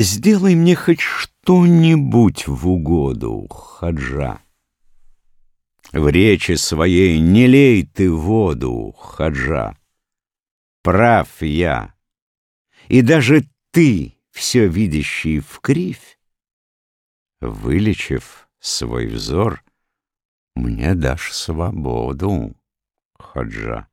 Сделай мне хоть что-нибудь в угоду, хаджа. В речи своей не лей ты воду, хаджа. Прав я, и даже ты, все видящий в кривь, Вылечив свой взор, мне дашь свободу, хаджа.